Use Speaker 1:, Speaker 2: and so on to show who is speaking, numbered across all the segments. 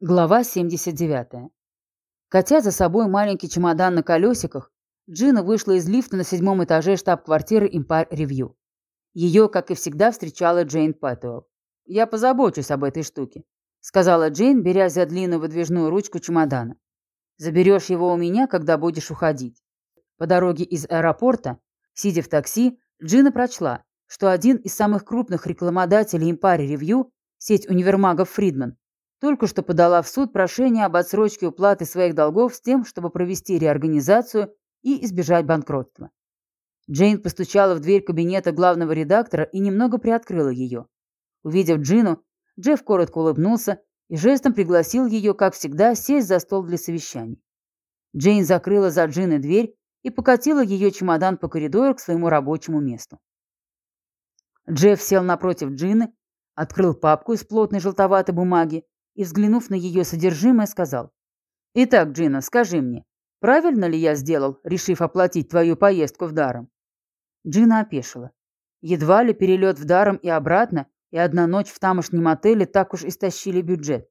Speaker 1: Глава 79. Катя за собой маленький чемодан на колесиках, Джина вышла из лифта на седьмом этаже штаб-квартиры Empire Review. Ее, как и всегда, встречала Джейн Пэттуэлл. «Я позабочусь об этой штуке», — сказала Джейн, беря за длинную выдвижную ручку чемодана. «Заберешь его у меня, когда будешь уходить». По дороге из аэропорта, сидя в такси, Джина прочла, что один из самых крупных рекламодателей Empire Review, сеть универмагов Фридман, только что подала в суд прошение об отсрочке уплаты своих долгов с тем, чтобы провести реорганизацию и избежать банкротства. Джейн постучала в дверь кабинета главного редактора и немного приоткрыла ее. Увидев Джину, Джефф коротко улыбнулся и жестом пригласил ее, как всегда, сесть за стол для совещаний. Джейн закрыла за Джиной дверь и покатила ее чемодан по коридору к своему рабочему месту. Джефф сел напротив Джины, открыл папку из плотной желтоватой бумаги и, взглянув на ее содержимое, сказал. «Итак, Джина, скажи мне, правильно ли я сделал, решив оплатить твою поездку в даром?» Джина опешила. Едва ли перелет в даром и обратно, и одна ночь в тамошнем отеле так уж истощили бюджет.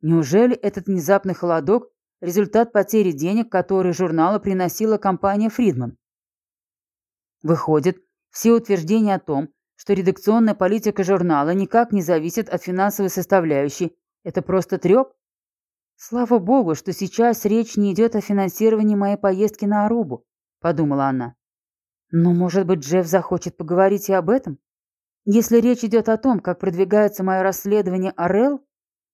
Speaker 1: Неужели этот внезапный холодок – результат потери денег, которые журнала приносила компания «Фридман»? Выходит, все утверждения о том, что редакционная политика журнала никак не зависит от финансовой составляющей, это просто треп? Слава богу, что сейчас речь не идет о финансировании моей поездки на Арубу, подумала она. Но, может быть, Джефф захочет поговорить и об этом? Если речь идет о том, как продвигается мое расследование Орел,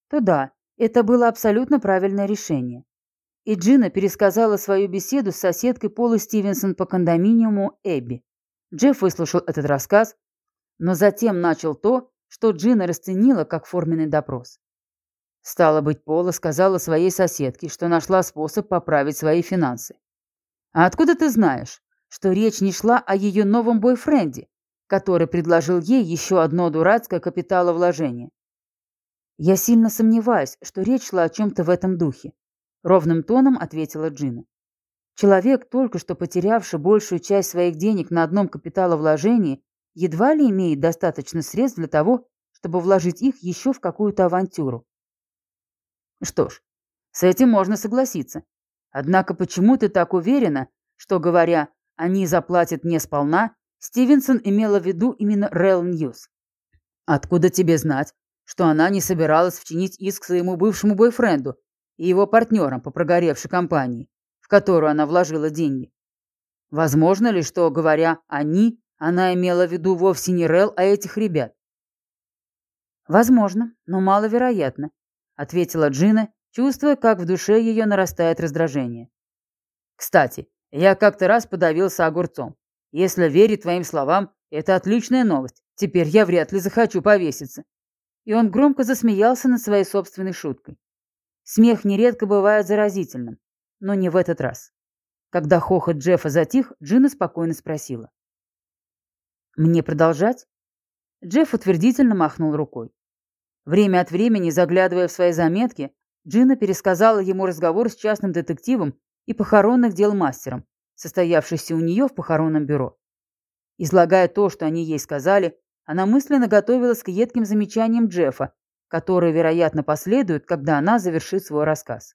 Speaker 1: то да, это было абсолютно правильное решение. И Джина пересказала свою беседу с соседкой Полы Стивенсон по кондоминиуму Эбби. Джефф выслушал этот рассказ, но затем начал то, что Джина расценила как форменный допрос. Стало быть, Пола сказала своей соседке, что нашла способ поправить свои финансы. «А откуда ты знаешь, что речь не шла о ее новом бойфренде, который предложил ей еще одно дурацкое капиталовложение?» «Я сильно сомневаюсь, что речь шла о чем-то в этом духе», — ровным тоном ответила Джина. «Человек, только что потерявший большую часть своих денег на одном капиталовложении, едва ли имеет достаточно средств для того, чтобы вложить их еще в какую-то авантюру. Что ж, с этим можно согласиться. Однако почему ты так уверена, что, говоря «они заплатят мне сполна», Стивенсон имела в виду именно REL News? Откуда тебе знать, что она не собиралась вчинить иск своему бывшему бойфренду и его партнерам по прогоревшей компании, в которую она вложила деньги? Возможно ли, что, говоря «они», она имела в виду вовсе не Рэл, а этих ребят? Возможно, но маловероятно, ответила Джина, чувствуя, как в душе ее нарастает раздражение. Кстати, я как-то раз подавился огурцом. Если верить твоим словам, это отличная новость. Теперь я вряд ли захочу повеситься. И он громко засмеялся над своей собственной шуткой. Смех нередко бывает заразительным, но не в этот раз. Когда хохот Джеффа затих, Джина спокойно спросила. «Мне продолжать?» Джефф утвердительно махнул рукой. Время от времени, заглядывая в свои заметки, Джина пересказала ему разговор с частным детективом и похоронных дел мастером, состоявшийся у нее в похоронном бюро. Излагая то, что они ей сказали, она мысленно готовилась к едким замечаниям Джеффа, которые, вероятно, последуют, когда она завершит свой рассказ.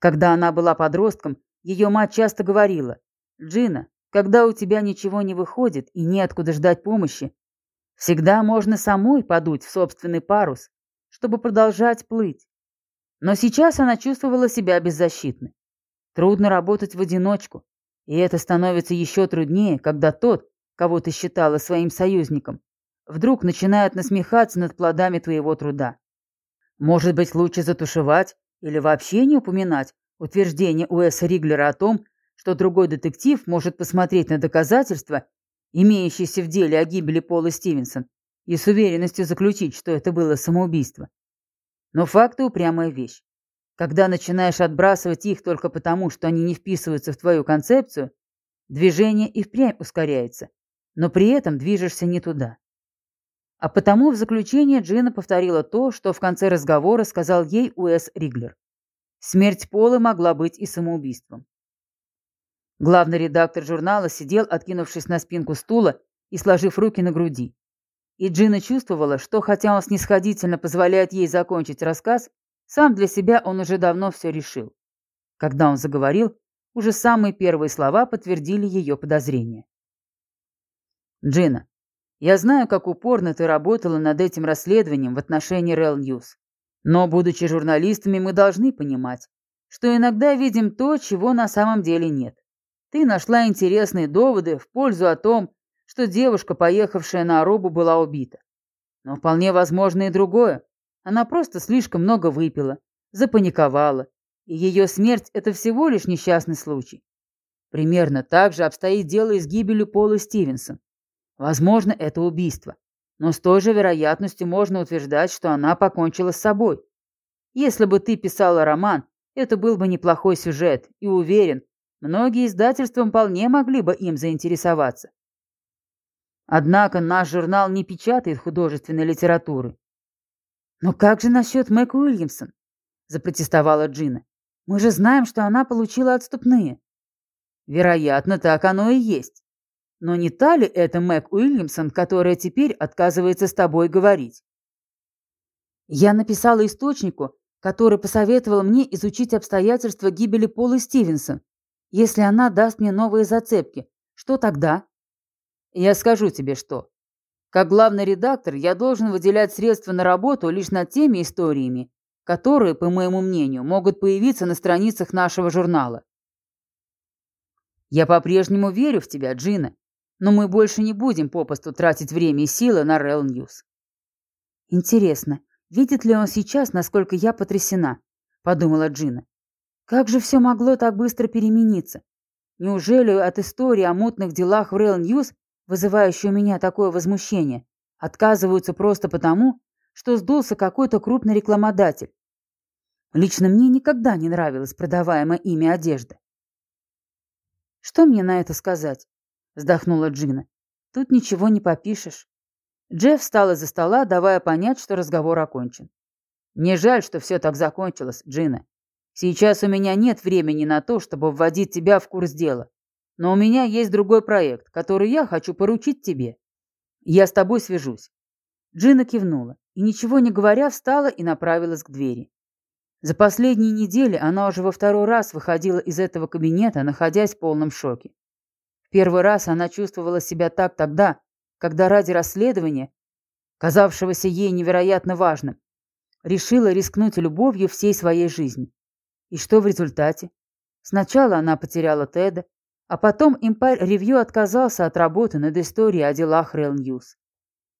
Speaker 1: Когда она была подростком, ее мать часто говорила, «Джина, когда у тебя ничего не выходит и неоткуда ждать помощи, всегда можно самой подуть в собственный парус чтобы продолжать плыть. Но сейчас она чувствовала себя беззащитной. Трудно работать в одиночку, и это становится еще труднее, когда тот, кого ты считала своим союзником, вдруг начинает насмехаться над плодами твоего труда. Может быть, лучше затушевать или вообще не упоминать утверждение Уэса Риглера о том, что другой детектив может посмотреть на доказательства, имеющиеся в деле о гибели Пола Стивенсон, и с уверенностью заключить, что это было самоубийство. Но факты упрямая вещь. Когда начинаешь отбрасывать их только потому, что они не вписываются в твою концепцию, движение и впрямь ускоряется, но при этом движешься не туда. А потому в заключение Джина повторила то, что в конце разговора сказал ей Уэс Риглер. Смерть Пола могла быть и самоубийством. Главный редактор журнала сидел, откинувшись на спинку стула и сложив руки на груди. И Джина чувствовала, что хотя он снисходительно позволяет ей закончить рассказ, Сам для себя он уже давно все решил. Когда он заговорил, уже самые первые слова подтвердили ее подозрения. «Джина, я знаю, как упорно ты работала над этим расследованием в отношении Real News. Но, будучи журналистами, мы должны понимать, что иногда видим то, чего на самом деле нет. Ты нашла интересные доводы в пользу о том, что девушка, поехавшая на Арубу, была убита. Но вполне возможно и другое. Она просто слишком много выпила, запаниковала, и ее смерть – это всего лишь несчастный случай. Примерно так же обстоит дело и с гибелью Пола Стивенсон. Возможно, это убийство, но с той же вероятностью можно утверждать, что она покончила с собой. Если бы ты писала роман, это был бы неплохой сюжет, и уверен, многие издательства вполне могли бы им заинтересоваться. Однако наш журнал не печатает художественной литературы. «Но как же насчет Мэг Уильямсон?» – запротестовала Джина. «Мы же знаем, что она получила отступные». «Вероятно, так оно и есть. Но не та ли это Мэг Уильямсон, которая теперь отказывается с тобой говорить?» Я написала источнику, который посоветовал мне изучить обстоятельства гибели Полы Стивенсон. Если она даст мне новые зацепки, что тогда? Я скажу тебе что. Как главный редактор я должен выделять средства на работу лишь над теми историями, которые, по моему мнению, могут появиться на страницах нашего журнала. Я по-прежнему верю в тебя, Джина, но мы больше не будем попусту тратить время и силы на REL News. Интересно, видит ли он сейчас, насколько я потрясена, подумала Джина. Как же все могло так быстро перемениться? Неужели от истории о мутных делах в REL News вызывающие у меня такое возмущение, отказываются просто потому, что сдулся какой-то крупный рекламодатель. Лично мне никогда не нравилась продаваемая ими одежда. «Что мне на это сказать?» — вздохнула Джина. «Тут ничего не попишешь». Джефф встал из-за стола, давая понять, что разговор окончен. «Мне жаль, что все так закончилось, Джина. Сейчас у меня нет времени на то, чтобы вводить тебя в курс дела. Но у меня есть другой проект, который я хочу поручить тебе. Я с тобой свяжусь». Джина кивнула и, ничего не говоря, встала и направилась к двери. За последние недели она уже во второй раз выходила из этого кабинета, находясь в полном шоке. В первый раз она чувствовала себя так тогда, когда ради расследования, казавшегося ей невероятно важным, решила рискнуть любовью всей своей жизни. И что в результате? Сначала она потеряла Теда, а потом Empire Review отказался от работы над историей о делах Real News.